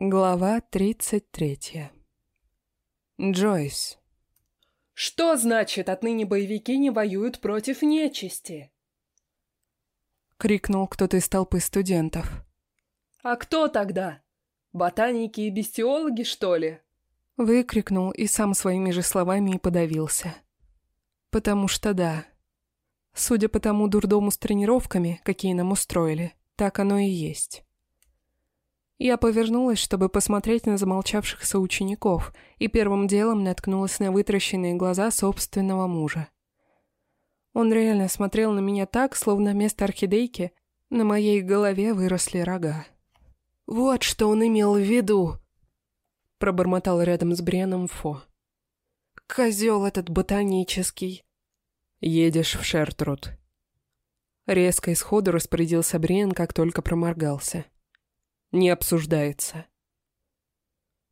Глава 33. Джойс. Что значит, отныне боевики не воюют против нечисти? Крикнул кто-то из толпы студентов. А кто тогда? Ботаники и бестиологи, что ли? Выкрикнул и сам своими же словами и подавился. Потому что да. Судя по тому дурдому с тренировками, какие нам устроили, так оно и есть. Я повернулась, чтобы посмотреть на замолчавших соучеников, и первым делом наткнулась на вытращенные глаза собственного мужа. Он реально смотрел на меня так, словно вместо орхидейки на моей голове выросли рога. «Вот что он имел в виду!» Пробормотал рядом с Бреном Фо. «Козел этот ботанический!» «Едешь в Шертруд!» Резко исходу распорядился Брен, как только проморгался не обсуждается.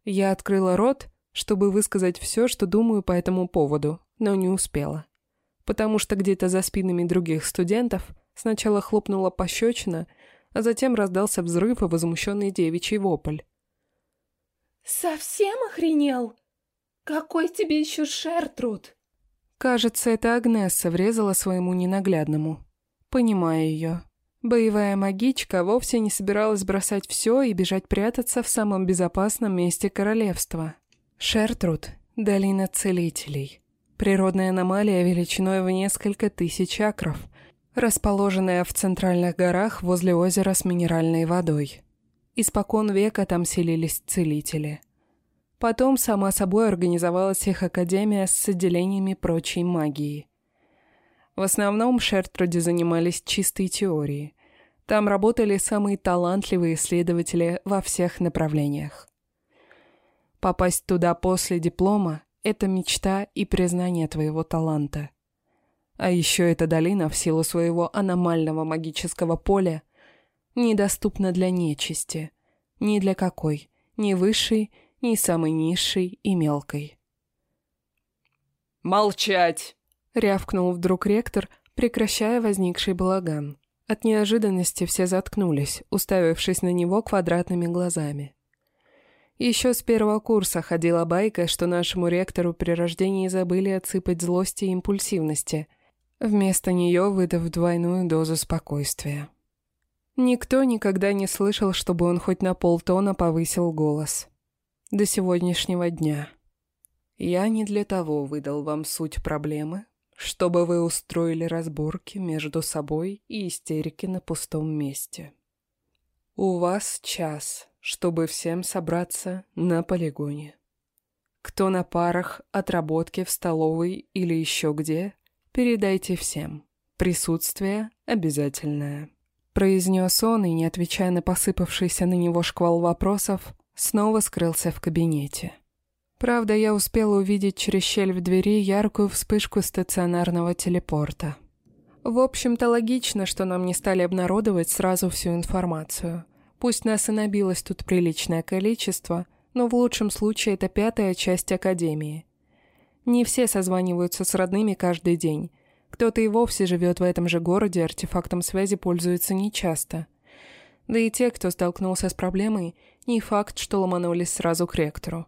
Я открыла рот, чтобы высказать все, что думаю по этому поводу, но не успела. Потому что где-то за спинами других студентов сначала хлопнула пощечина, а затем раздался взрыв и возмущенный девичий вопль. «Совсем охренел? Какой тебе еще Шертруд?» Кажется, это Агнесса врезала своему ненаглядному. Понимаю ее. Боевая магичка вовсе не собиралась бросать все и бежать прятаться в самом безопасном месте королевства. Шертруд – долина целителей. Природная аномалия величиной в несколько тысяч акров, расположенная в центральных горах возле озера с минеральной водой. Испокон века там селились целители. Потом, сама собой, организовалась их академия с отделениями прочей магии. В основном Шертруде занимались чистой теорией. Там работали самые талантливые исследователи во всех направлениях. Попасть туда после диплома – это мечта и признание твоего таланта. А еще эта долина в силу своего аномального магического поля недоступна для нечисти. Ни для какой, ни высшей, ни самой низшей и мелкой. «Молчать!» — рявкнул вдруг ректор, прекращая возникший балаган. От неожиданности все заткнулись, уставившись на него квадратными глазами. Еще с первого курса ходила байка, что нашему ректору при рождении забыли отсыпать злости и импульсивности, вместо нее выдав двойную дозу спокойствия. Никто никогда не слышал, чтобы он хоть на полтона повысил голос. До сегодняшнего дня. Я не для того выдал вам суть проблемы, чтобы вы устроили разборки между собой и истерики на пустом месте. У вас час, чтобы всем собраться на полигоне. Кто на парах, отработки в столовой или еще где, передайте всем. Присутствие обязательное. Произнес он и, не отвечая на посыпавшийся на него шквал вопросов, снова скрылся в кабинете. Правда, я успела увидеть через щель в двери яркую вспышку стационарного телепорта. В общем-то, логично, что нам не стали обнародовать сразу всю информацию. Пусть нас и набилось тут приличное количество, но в лучшем случае это пятая часть Академии. Не все созваниваются с родными каждый день. Кто-то и вовсе живет в этом же городе, артефактом связи пользуется нечасто. Да и те, кто столкнулся с проблемой, не факт, что ломанулись сразу к ректору.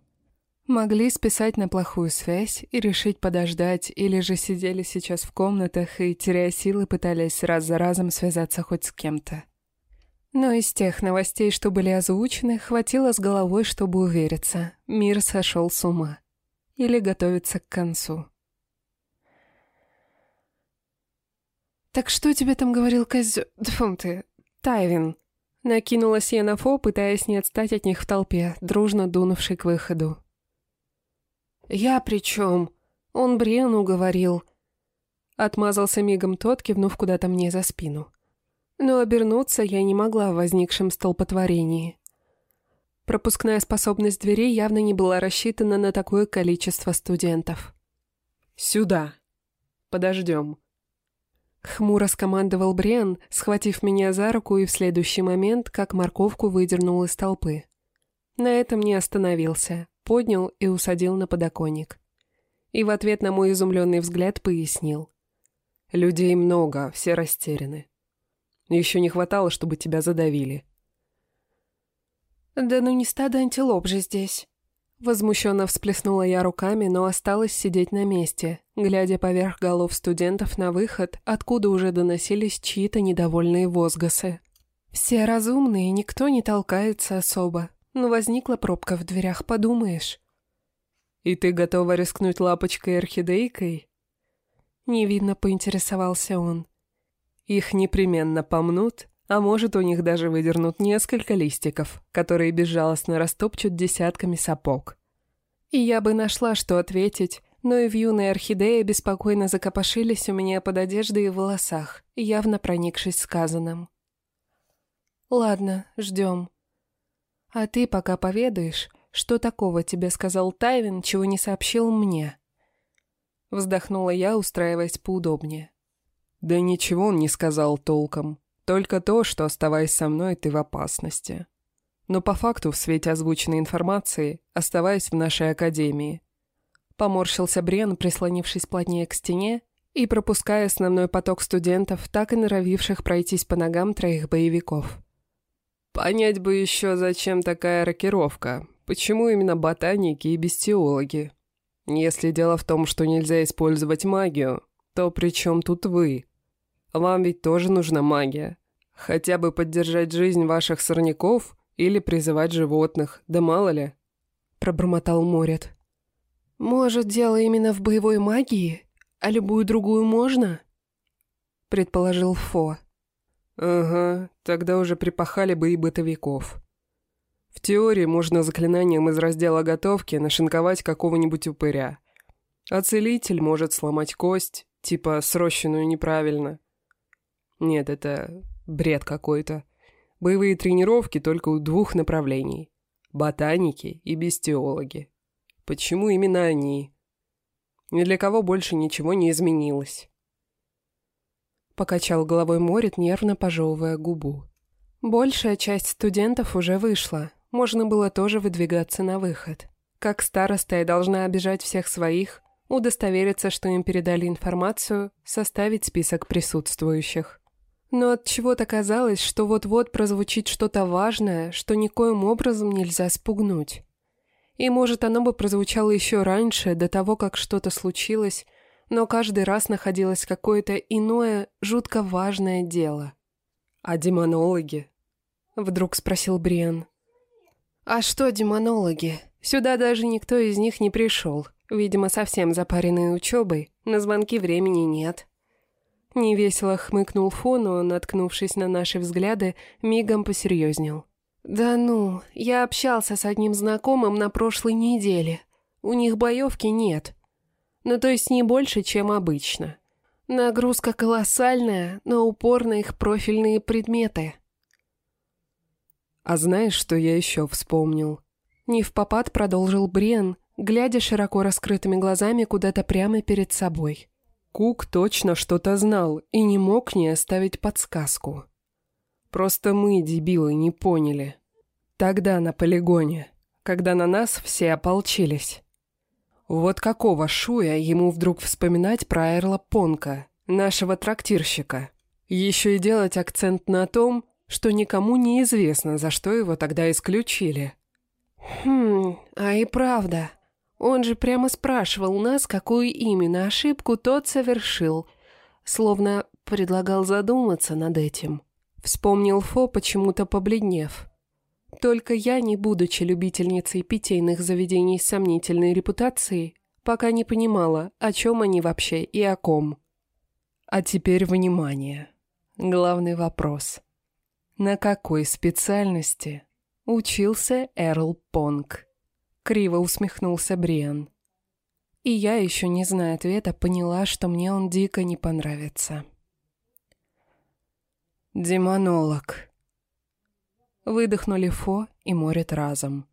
Могли списать на плохую связь и решить подождать, или же сидели сейчас в комнатах и, теряя силы, пытались раз за разом связаться хоть с кем-то. Но из тех новостей, что были озвучены, хватило с головой, чтобы увериться. Мир сошел с ума. Или готовится к концу. «Так что тебе там говорил козё... Фу ты... Тайвин?» Накинулась я на Фо, пытаясь не отстать от них в толпе, дружно дунувшей к выходу. «Я при чем? Он Брену говорил». Отмазался мигом тот, кивнув куда-то мне за спину. Но обернуться я не могла в возникшем столпотворении. Пропускная способность дверей явно не была рассчитана на такое количество студентов. «Сюда! Подождем!» Хмуро скомандовал Бриан, схватив меня за руку и в следующий момент, как морковку, выдернул из толпы. На этом не остановился поднял и усадил на подоконник. И в ответ на мой изумленный взгляд пояснил. «Людей много, все растеряны. Еще не хватало, чтобы тебя задавили». Да ну не стадо антилоп же здесь. Возмущенно всплеснула я руками, но осталась сидеть на месте, глядя поверх голов студентов на выход, откуда уже доносились чьи-то недовольные возгласы. Все разумные, никто не толкается особо. Но возникла пробка в дверях, подумаешь. «И ты готова рискнуть лапочкой-орхидейкой?» Невидно поинтересовался он. «Их непременно помнут, а может, у них даже выдернут несколько листиков, которые безжалостно растопчут десятками сапог. И я бы нашла, что ответить, но и в юной орхидее беспокойно закопошились у меня под одеждой и волосах, явно проникшись сказанным. «Ладно, ждем. А ты пока поведаешь, что такого тебе сказал Тайвин, чего не сообщил мне?» Вздохнула я, устраиваясь поудобнее. «Да ничего он не сказал толком», только то, что, оставаясь со мной, ты в опасности. Но по факту, в свете озвученной информации, оставаясь в нашей академии. Поморщился Брен, прислонившись плотнее к стене и пропуская основной поток студентов, так и норовивших пройтись по ногам троих боевиков. Понять бы еще, зачем такая рокировка, почему именно ботаники и бестиологи. Если дело в том, что нельзя использовать магию, то при чем тут вы? Вам ведь тоже нужна магия. Хотя бы поддержать жизнь ваших сорняков или призывать животных, да мало ли. Пробормотал Морет. Может, дело именно в боевой магии? А любую другую можно? Предположил Фо. Ага, тогда уже припахали бы и бытовиков. В теории можно заклинанием из раздела готовки нашинковать какого-нибудь упыря. А целитель может сломать кость, типа срощенную неправильно. Нет, это бред какой-то. Боевые тренировки только у двух направлений. Ботаники и бестиологи. Почему именно они? Ни для кого больше ничего не изменилось. Покачал головой Морит, нервно пожевывая губу. Большая часть студентов уже вышла. Можно было тоже выдвигаться на выход. Как староста я должна обижать всех своих, удостовериться, что им передали информацию, составить список присутствующих. Но от чего-то казалось, что вот-вот прозвучит что-то важное, что никоим образом нельзя спугнуть. И может, оно бы прозвучало еще раньше, до того, как что-то случилось, но каждый раз находилось какое-то иное, жутко важное дело. «А демонологи?» — вдруг спросил Бриан. «А что демонологи? Сюда даже никто из них не пришел. Видимо, совсем запаренные учебой, на звонки времени нет». Невесело хмыкнул Фо, но, наткнувшись на наши взгляды, мигом посерьезнел. «Да ну, я общался с одним знакомым на прошлой неделе. У них боевки нет. Ну, то есть не больше, чем обычно. Нагрузка колоссальная, но упор на их профильные предметы». «А знаешь, что я еще вспомнил?» Не в попад продолжил Брен, глядя широко раскрытыми глазами куда-то прямо перед собой. Кук точно что-то знал и не мог не оставить подсказку. Просто мы, дебилы, не поняли. Тогда на полигоне, когда на нас все ополчились. Вот какого шуя ему вдруг вспоминать про Эрла Понка, нашего трактирщика. Еще и делать акцент на том, что никому не известно, за что его тогда исключили. «Хм, а и правда», он же прямо спрашивал нас, какую именно ошибку тот совершил, словно предлагал задуматься над этим. Вспомнил Фо, почему-то побледнев. Только я, не будучи любительницей питейных заведений с сомнительной репутацией, пока не понимала, о чем они вообще и о ком. А теперь внимание. Главный вопрос. На какой специальности учился Эрл Понг? Криво усмехнулся Бриан. И я, еще не зная ответа, поняла, что мне он дико не понравится. «Демонолог». Выдохнули Фо и Морит разом.